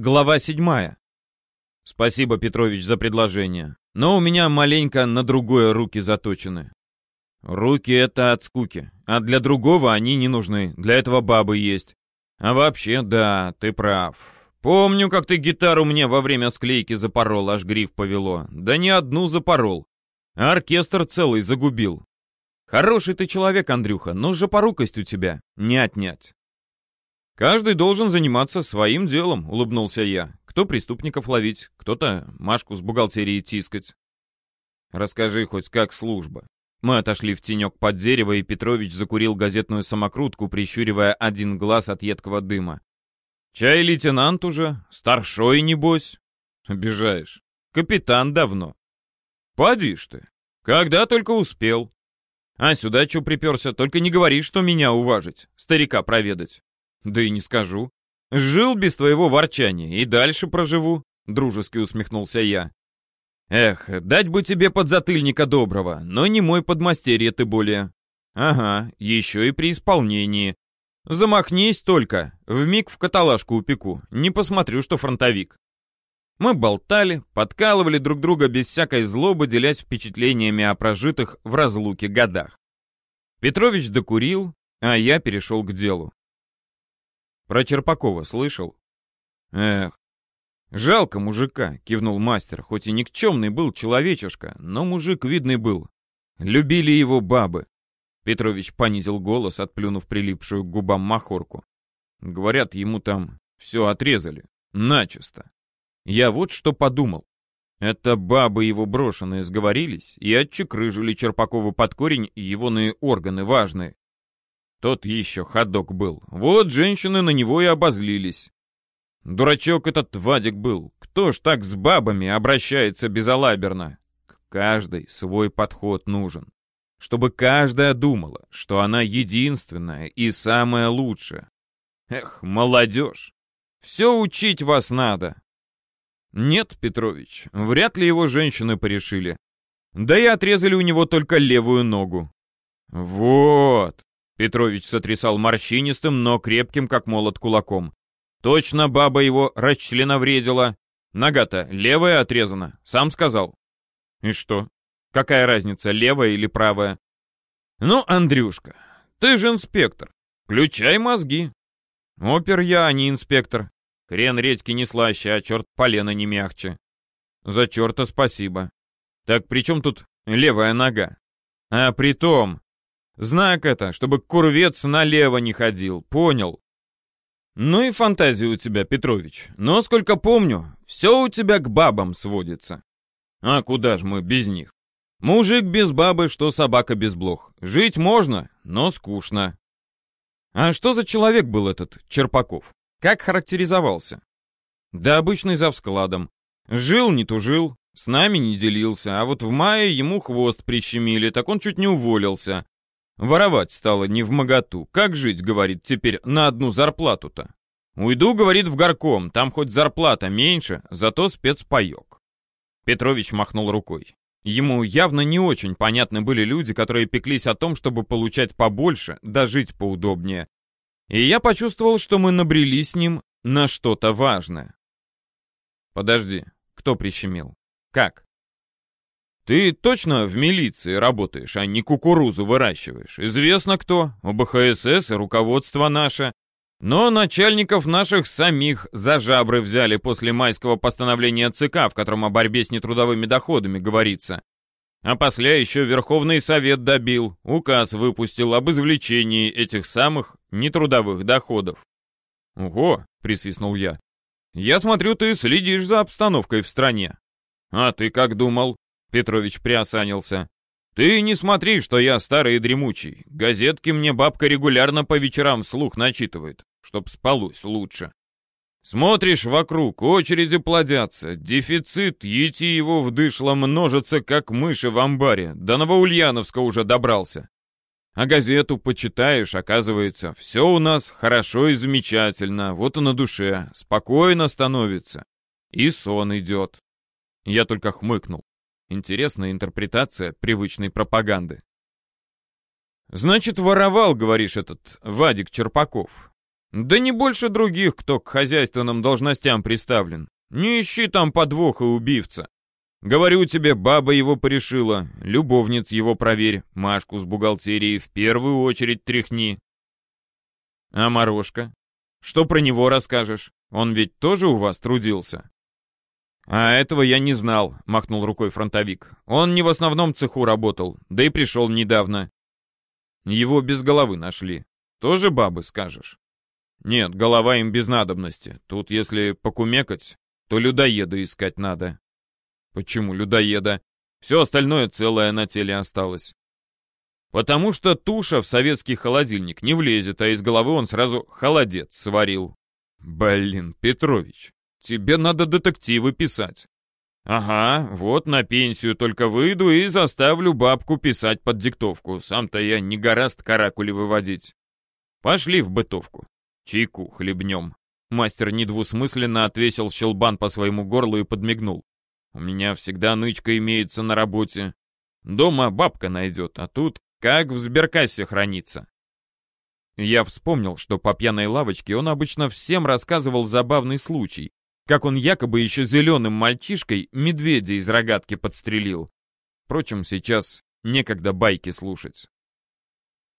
Глава седьмая. Спасибо, Петрович, за предложение. Но у меня маленько на другое руки заточены. Руки — это от скуки. А для другого они не нужны. Для этого бабы есть. А вообще, да, ты прав. Помню, как ты гитару мне во время склейки запорол, аж гриф повело. Да не одну запорол. А оркестр целый загубил. Хороший ты человек, Андрюха, но жопорукость у тебя не отнять. «Каждый должен заниматься своим делом», — улыбнулся я. «Кто преступников ловить, кто-то Машку с бухгалтерии тискать». «Расскажи хоть как служба». Мы отошли в тенек под дерево, и Петрович закурил газетную самокрутку, прищуривая один глаз от едкого дыма. «Чай лейтенант уже? Старшой, небось?» «Обижаешь. Капитан давно». «Поди ж ты. Когда только успел». «А сюда чё приперся? Только не говори, что меня уважить, старика проведать». Да и не скажу. Жил без твоего ворчания и дальше проживу, дружески усмехнулся я. Эх, дать бы тебе подзатыльника доброго, но не мой подмастерье ты более. Ага, еще и при исполнении. Замахнись только, вмиг в каталажку упеку, не посмотрю, что фронтовик. Мы болтали, подкалывали друг друга без всякой злобы, делясь впечатлениями о прожитых в разлуке годах. Петрович докурил, а я перешел к делу. Про Черпакова слышал? Эх, жалко мужика, кивнул мастер, хоть и никчемный был человечишка, но мужик видный был. Любили его бабы. Петрович понизил голос, отплюнув прилипшую к губам махорку. Говорят, ему там все отрезали. Начисто. Я вот что подумал. Это бабы его брошенные сговорились и отчекрыжили Черпакову под корень егоные органы важные. Тот еще ходок был. Вот женщины на него и обозлились. Дурачок этот Вадик был. Кто ж так с бабами обращается безалаберно? К каждой свой подход нужен. Чтобы каждая думала, что она единственная и самая лучшая. Эх, молодежь! Все учить вас надо. Нет, Петрович, вряд ли его женщины порешили. Да и отрезали у него только левую ногу. Вот, Петрович сотрясал морщинистым, но крепким, как молот, кулаком. Точно баба его расчленовредила. Нога-то левая отрезана, сам сказал. И что? Какая разница, левая или правая? Ну, Андрюшка, ты же инспектор. Включай мозги. Опер я, а не инспектор. Хрен редьки не слаще, а черт полена не мягче. За черта спасибо. Так при чем тут левая нога? А при том, Знак это, чтобы курвец налево не ходил, понял? Ну и фантазия у тебя, Петрович. Но, сколько помню, все у тебя к бабам сводится. А куда ж мы без них? Мужик без бабы, что собака без блох. Жить можно, но скучно. А что за человек был этот Черпаков? Как характеризовался? Да обычный завскладом. Жил, не тужил, с нами не делился, а вот в мае ему хвост прищемили, так он чуть не уволился. Воровать стало не в моготу. Как жить, говорит, теперь на одну зарплату-то? Уйду, говорит, в горком, там хоть зарплата меньше, зато спецпаек. Петрович махнул рукой. Ему явно не очень понятны были люди, которые пеклись о том, чтобы получать побольше, да жить поудобнее. И я почувствовал, что мы набрели с ним на что-то важное. Подожди, кто прищемил? Как? Ты точно в милиции работаешь, а не кукурузу выращиваешь? Известно кто, ОБХСС и руководство наше. Но начальников наших самих за жабры взяли после майского постановления ЦК, в котором о борьбе с нетрудовыми доходами говорится. А после еще Верховный Совет добил, указ выпустил об извлечении этих самых нетрудовых доходов. «Ого!» — присвистнул я. «Я смотрю, ты следишь за обстановкой в стране». «А ты как думал?» Петрович приосанился. «Ты не смотри, что я старый и дремучий. Газетки мне бабка регулярно по вечерам вслух начитывает, чтоб спалось лучше. Смотришь вокруг, очереди плодятся, дефицит ети его вдышло множится, как мыши в амбаре, до Новоульяновска уже добрался. А газету почитаешь, оказывается, все у нас хорошо и замечательно, вот и на душе, спокойно становится. И сон идет. Я только хмыкнул. Интересная интерпретация привычной пропаганды. «Значит, воровал, говоришь, этот Вадик Черпаков. Да не больше других, кто к хозяйственным должностям приставлен. Не ищи там подвоха убивца. Говорю тебе, баба его порешила, любовниц его проверь, Машку с бухгалтерией в первую очередь тряхни. А Морошка? Что про него расскажешь? Он ведь тоже у вас трудился? А этого я не знал, махнул рукой фронтовик. Он не в основном цеху работал, да и пришел недавно. Его без головы нашли. Тоже бабы, скажешь? Нет, голова им без надобности. Тут, если покумекать, то людоеда искать надо. Почему людоеда? Все остальное целое на теле осталось. Потому что туша в советский холодильник не влезет, а из головы он сразу холодец сварил. Блин, Петрович, тебе надо детективы писать. Ага, вот на пенсию только выйду и заставлю бабку писать под диктовку. Сам-то я не гораст каракули выводить. Пошли в бытовку. Чайку хлебнем. Мастер недвусмысленно отвесил щелбан по своему горлу и подмигнул. У меня всегда нычка имеется на работе. Дома бабка найдет, а тут как в сберкассе хранится. Я вспомнил, что по пьяной лавочке он обычно всем рассказывал забавный случай, как он якобы еще зеленым мальчишкой медведя из рогатки подстрелил. Впрочем, сейчас некогда байки слушать.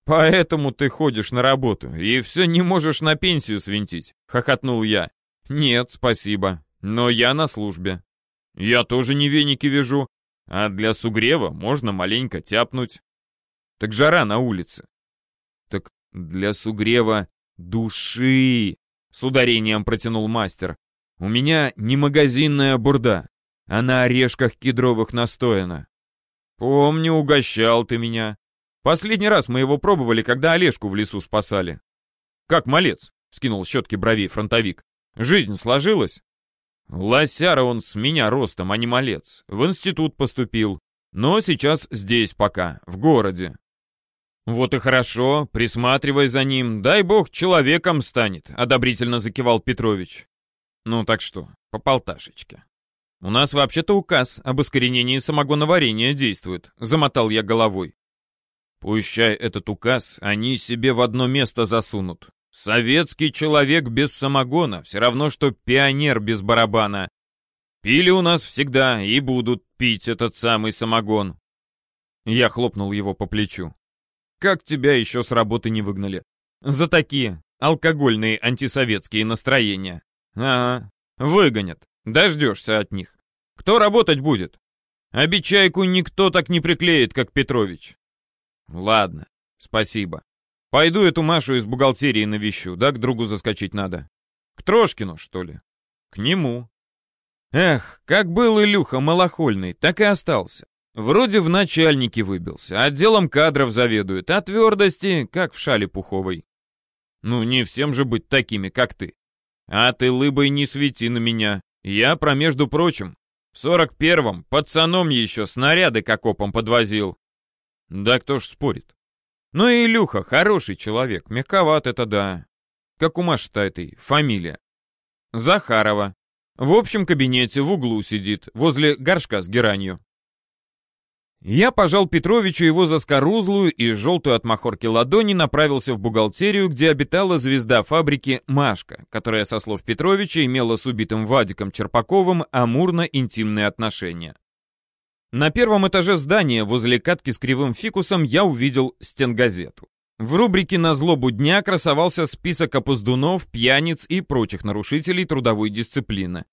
«Поэтому ты ходишь на работу и все не можешь на пенсию свинтить», — хохотнул я. «Нет, спасибо, но я на службе». «Я тоже не веники вяжу, а для сугрева можно маленько тяпнуть». «Так жара на улице». «Так для сугрева души», — с ударением протянул мастер. «У меня не магазинная бурда, а на орешках кедровых настояна». «Помню, угощал ты меня. Последний раз мы его пробовали, когда Олежку в лесу спасали. Как малец, скинул щетки бровей фронтовик. Жизнь сложилась? Лосяра он с меня ростом, а не малец. В институт поступил. Но сейчас здесь пока, в городе. Вот и хорошо, присматривай за ним. Дай бог, человеком станет, одобрительно закивал Петрович. Ну так что, по полташечке. У нас вообще-то указ об искоренении самогоноварения действует, замотал я головой. Пущай этот указ они себе в одно место засунут. Советский человек без самогона все равно, что пионер без барабана. Пили у нас всегда и будут пить этот самый самогон. Я хлопнул его по плечу. Как тебя еще с работы не выгнали? За такие алкогольные антисоветские настроения. Ага, выгонят. Дождешься от них. Кто работать будет? Обечайку никто так не приклеит, как Петрович. Ладно, спасибо. Пойду эту Машу из бухгалтерии навещу, да к другу заскочить надо. К Трошкину, что ли? К нему. Эх, как был Илюха малохольный, так и остался. Вроде в начальнике выбился, отделом кадров заведует, а твердости, как в шале пуховой. Ну, не всем же быть такими, как ты. А ты лыбой не свети на меня. Я, про между прочим, в сорок первом пацаном еще снаряды к окопам подвозил. Да кто ж спорит. Ну и Илюха хороший человек, мягковат это да. Как у Маши-то этой, фамилия. Захарова. В общем кабинете в углу сидит, возле горшка с геранью. Я пожал Петровичу его заскорузлую и желтую от махорки ладони направился в бухгалтерию, где обитала звезда фабрики Машка, которая, со слов Петровича, имела с убитым Вадиком Черпаковым амурно-интимные отношения. На первом этаже здания возле катки с кривым фикусом я увидел стенгазету. В рубрике «На злобу дня» красовался список опоздунов, пьяниц и прочих нарушителей трудовой дисциплины.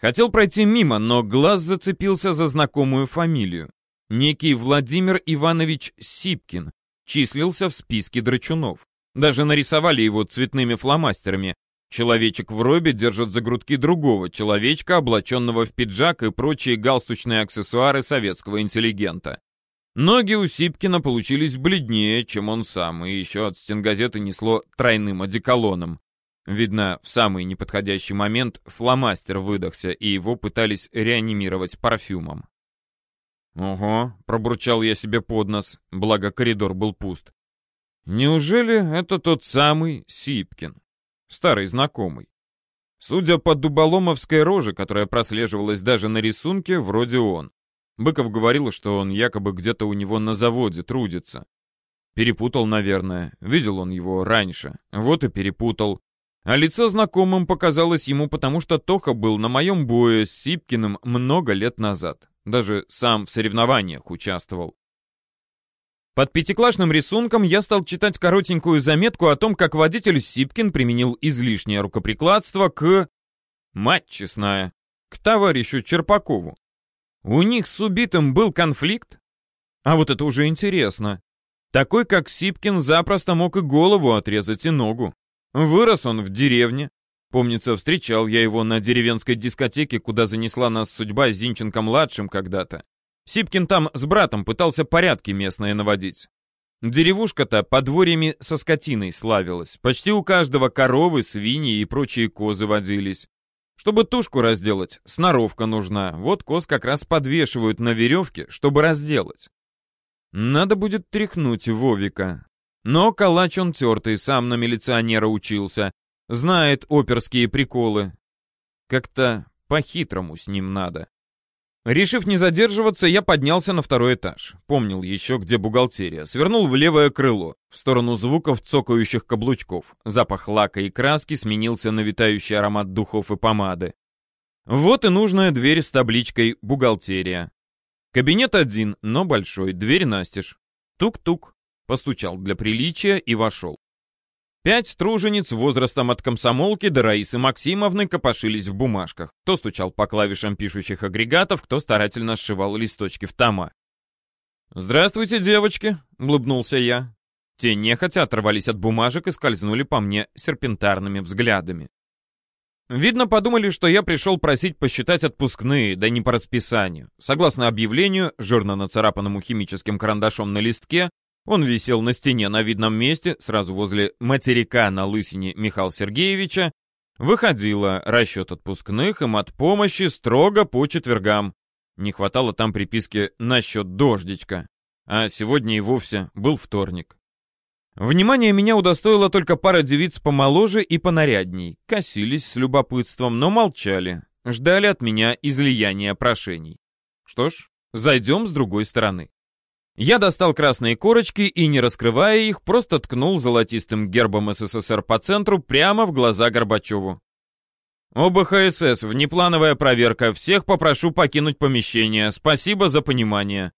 Хотел пройти мимо, но глаз зацепился за знакомую фамилию. Некий Владимир Иванович Сипкин числился в списке драчунов. Даже нарисовали его цветными фломастерами, Человечек в робе держит за грудки другого человечка, облаченного в пиджак и прочие галстучные аксессуары советского интеллигента. Ноги у Сипкина получились бледнее, чем он сам, и еще от стенгазеты несло тройным одеколоном. Видно, в самый неподходящий момент фломастер выдохся, и его пытались реанимировать парфюмом. «Ого», — пробурчал я себе под нос, благо коридор был пуст. «Неужели это тот самый Сипкин?» старый знакомый. Судя по дуболомовской роже, которая прослеживалась даже на рисунке, вроде он. Быков говорил, что он якобы где-то у него на заводе трудится. Перепутал, наверное. Видел он его раньше. Вот и перепутал. А лицо знакомым показалось ему, потому что Тоха был на моем бое с Сипкиным много лет назад. Даже сам в соревнованиях участвовал. Под пятиклассным рисунком я стал читать коротенькую заметку о том, как водитель Сипкин применил излишнее рукоприкладство к... Мать честная, к товарищу Черпакову. У них с убитым был конфликт? А вот это уже интересно. Такой, как Сипкин, запросто мог и голову отрезать, и ногу. Вырос он в деревне. Помнится, встречал я его на деревенской дискотеке, куда занесла нас судьба с Зинченко-младшим когда-то. Сипкин там с братом пытался порядки местные наводить. Деревушка-то подворьями со скотиной славилась. Почти у каждого коровы, свиньи и прочие козы водились. Чтобы тушку разделать, сноровка нужна. Вот коз как раз подвешивают на веревке, чтобы разделать. Надо будет тряхнуть Вовика. Но калач он тертый, сам на милиционера учился. Знает оперские приколы. Как-то по-хитрому с ним надо. Решив не задерживаться, я поднялся на второй этаж. Помнил еще, где бухгалтерия. Свернул в левое крыло, в сторону звуков цокающих каблучков. Запах лака и краски сменился на витающий аромат духов и помады. Вот и нужная дверь с табличкой «Бухгалтерия». Кабинет один, но большой, дверь настежь. Тук-тук. Постучал для приличия и вошел. Пять тружениц возрастом от комсомолки до Раисы Максимовны копошились в бумажках. Кто стучал по клавишам пишущих агрегатов, кто старательно сшивал листочки в тома. «Здравствуйте, девочки!» — улыбнулся я. Те нехотя оторвались от бумажек и скользнули по мне серпентарными взглядами. Видно, подумали, что я пришел просить посчитать отпускные, да не по расписанию. Согласно объявлению, жирно нацарапанному химическим карандашом на листке, он висел на стене на видном месте, сразу возле материка на лысине Михаила Сергеевича. Выходило расчет отпускных им от помощи строго по четвергам. Не хватало там приписки «насчет дождичка». А сегодня и вовсе был вторник. Внимание меня удостоило только пара девиц помоложе и понарядней. Косились с любопытством, но молчали. Ждали от меня излияния прошений. Что ж, зайдем с другой стороны. Я достал красные корочки и, не раскрывая их, просто ткнул золотистым гербом СССР по центру прямо в глаза Горбачеву. ОБХСС, внеплановая проверка. Всех попрошу покинуть помещение. Спасибо за понимание.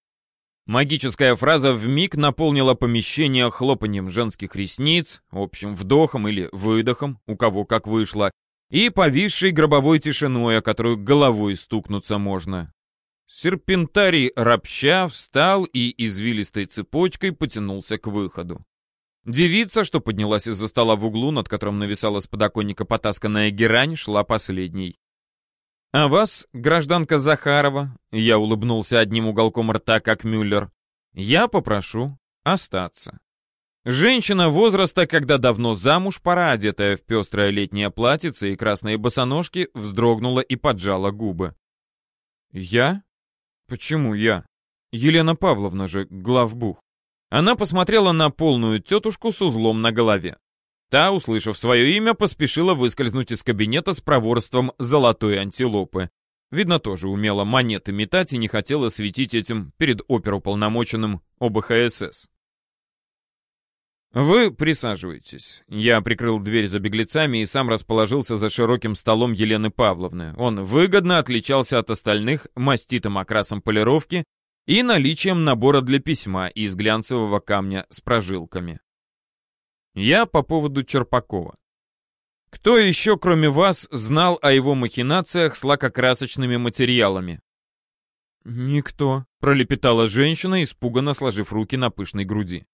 Магическая фраза в миг наполнила помещение хлопанием женских ресниц, общим вдохом или выдохом, у кого как вышло, и повисшей гробовой тишиной, о которую головой стукнуться можно. Серпентарий рабща встал и извилистой цепочкой потянулся к выходу. Девица, что поднялась из-за стола в углу, над которым нависала с подоконника потасканная герань, шла последней. «А вас, гражданка Захарова», — я улыбнулся одним уголком рта, как Мюллер, — «я попрошу остаться». Женщина возраста, когда давно замуж пора, одетая в пестрое летнее платьице и красные босоножки, вздрогнула и поджала губы. «Я?» «Почему я? Елена Павловна же главбух». Она посмотрела на полную тетушку с узлом на голове. Та, услышав свое имя, поспешила выскользнуть из кабинета с проворством золотой антилопы. Видно, тоже умела монеты метать и не хотела светить этим перед оперуполномоченным ОБХСС. «Вы присаживайтесь». Я прикрыл дверь за беглецами и сам расположился за широким столом Елены Павловны. Он выгодно отличался от остальных маститым окрасом полировки и наличием набора для письма из глянцевого камня с прожилками. Я по поводу Черпакова. Кто еще, кроме вас, знал о его махинациях с лакокрасочными материалами? «Никто», — пролепетала женщина, испуганно сложив руки на пышной груди.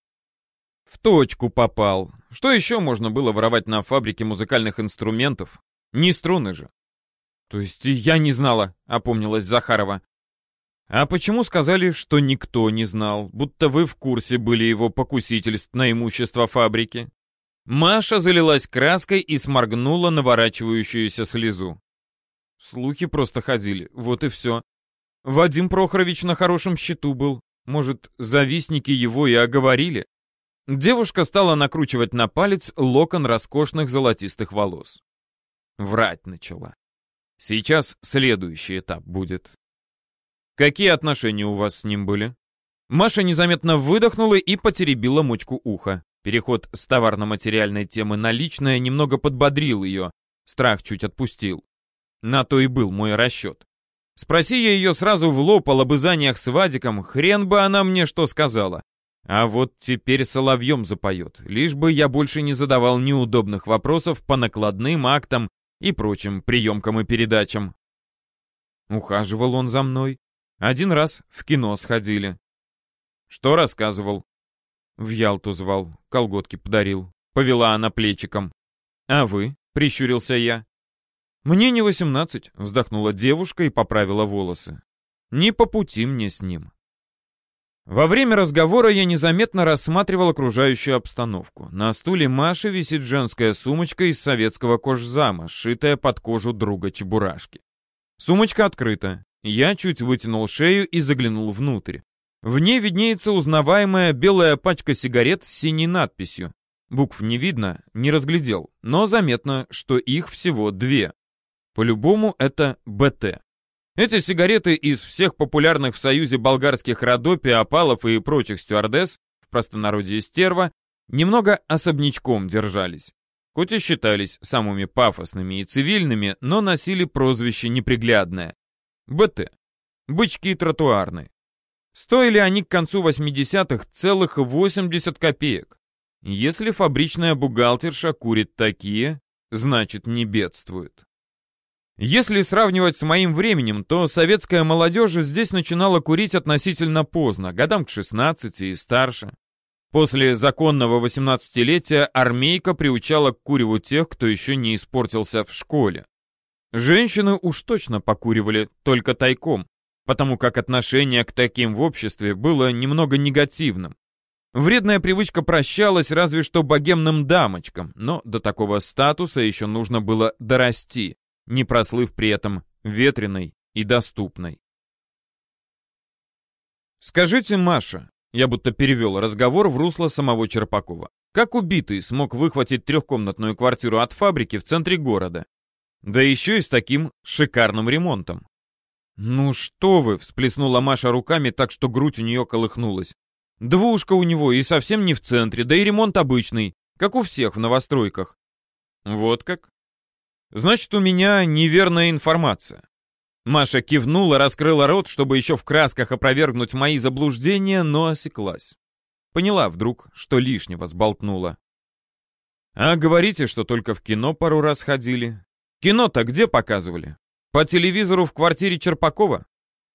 В точку попал. Что еще можно было воровать на фабрике музыкальных инструментов? Не струны же. То есть я не знала, опомнилась Захарова. А почему сказали, что никто не знал, будто вы в курсе были его покусительств на имущество фабрики? Маша залилась краской и сморгнула наворачивающуюся слезу. Слухи просто ходили, вот и все. Вадим Прохорович на хорошем счету был. Может, завистники его и оговорили? Девушка стала накручивать на палец локон роскошных золотистых волос. Врать начала. Сейчас следующий этап будет. Какие отношения у вас с ним были? Маша незаметно выдохнула и потеребила мочку уха. Переход с товарно-материальной темы на личное немного подбодрил ее, страх чуть отпустил. На то и был мой расчет. Спроси я ее сразу в лоб о лобызаниях с Вадиком, хрен бы она мне что сказала. А вот теперь соловьем запоет, лишь бы я больше не задавал неудобных вопросов по накладным актам и прочим приемкам и передачам. Ухаживал он за мной. Один раз в кино сходили. Что рассказывал? В Ялту звал, колготки подарил. Повела она плечиком. А вы? Прищурился я. Мне не восемнадцать, вздохнула девушка и поправила волосы. Не по пути мне с ним. Во время разговора я незаметно рассматривал окружающую обстановку. На стуле Маши висит женская сумочка из советского кожзама, сшитая под кожу друга Чебурашки. Сумочка открыта. Я чуть вытянул шею и заглянул внутрь. В ней виднеется узнаваемая белая пачка сигарет с синей надписью. Букв не видно, не разглядел, но заметно, что их всего две. По-любому это БТ. Эти сигареты из всех популярных в Союзе болгарских Родопи, Опалов и прочих стюардесс, в простонародье стерва, немного особнячком держались. Хоть и считались самыми пафосными и цивильными, но носили прозвище неприглядное. БТ. Бычки тротуарные. Стоили они к концу 80-х целых 80 копеек. Если фабричная бухгалтерша курит такие, значит не бедствует. Если сравнивать с моим временем, то советская молодежь здесь начинала курить относительно поздно, годам к 16 и старше. После законного 18-летия армейка приучала к куреву тех, кто еще не испортился в школе. Женщины уж точно покуривали, только тайком, потому как отношение к таким в обществе было немного негативным. Вредная привычка прощалась разве что богемным дамочкам, но до такого статуса еще нужно было дорасти не прослыв при этом ветреной и доступной. «Скажите, Маша», я будто перевел разговор в русло самого Черпакова, как убитый смог выхватить трехкомнатную квартиру от фабрики в центре города? Да еще и с таким шикарным ремонтом. «Ну что вы!» — всплеснула Маша руками так, что грудь у нее колыхнулась. «Двушка у него и совсем не в центре, да и ремонт обычный, как у всех в новостройках». «Вот как?» Значит, у меня неверная информация. Маша кивнула, раскрыла рот, чтобы еще в красках опровергнуть мои заблуждения, но осеклась. Поняла вдруг, что лишнего сболтнула. А говорите, что только в кино пару раз ходили. Кино-то где показывали? По телевизору в квартире Черпакова?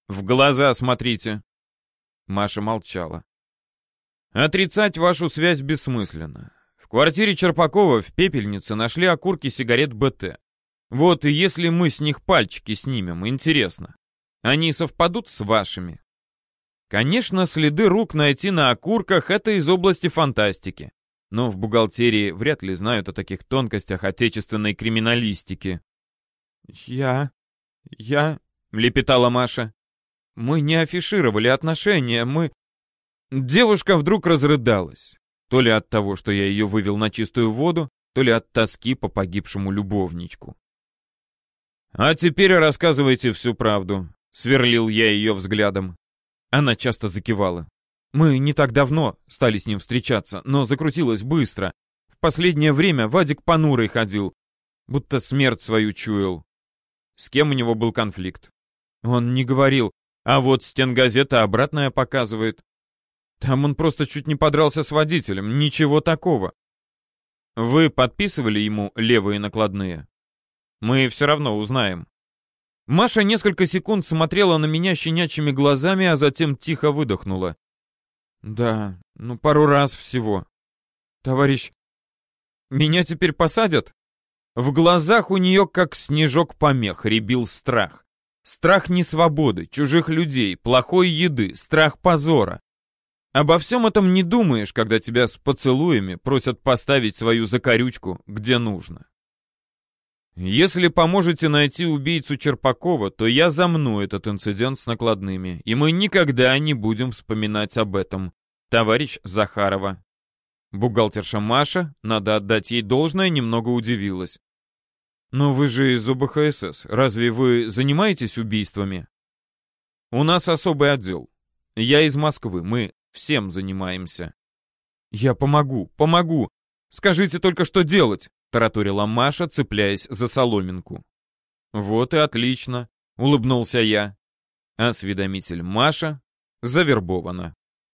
В глаза смотрите. Маша молчала. Отрицать вашу связь бессмысленно. В квартире Черпакова в пепельнице нашли окурки сигарет БТ. Вот и если мы с них пальчики снимем, интересно, они совпадут с вашими? Конечно, следы рук найти на окурках — это из области фантастики. Но в бухгалтерии вряд ли знают о таких тонкостях отечественной криминалистики. «Я... я...» — лепетала Маша. «Мы не афишировали отношения, мы...» Девушка вдруг разрыдалась. То ли от того, что я ее вывел на чистую воду, то ли от тоски по погибшему любовничку. «А теперь рассказывайте всю правду», — сверлил я ее взглядом. Она часто закивала. «Мы не так давно стали с ним встречаться, но закрутилось быстро. В последнее время Вадик понурый ходил, будто смерть свою чуял. С кем у него был конфликт? Он не говорил, а вот стенгазета обратная показывает. Там он просто чуть не подрался с водителем, ничего такого. Вы подписывали ему левые накладные? Мы все равно узнаем. Маша несколько секунд смотрела на меня щенячьими глазами, а затем тихо выдохнула. Да, ну пару раз всего. Товарищ, меня теперь посадят? В глазах у нее, как снежок помех, рябил страх. Страх несвободы, чужих людей, плохой еды, страх позора. Обо всем этом не думаешь, когда тебя с поцелуями просят поставить свою закорючку, где нужно. Если поможете найти убийцу Черпакова, то я замну этот инцидент с накладными, и мы никогда не будем вспоминать об этом. Товарищ Захарова. Бухгалтерша Маша, надо отдать ей должное, немного удивилась. «Но вы же из ОБХСС. Разве вы занимаетесь убийствами?» «У нас особый отдел. Я из Москвы. Мы всем занимаемся». «Я помогу, помогу! Скажите только, что делать!» — тараторила Маша, цепляясь за соломинку. «Вот и отлично!» — улыбнулся я. Осведомитель Маша завербована.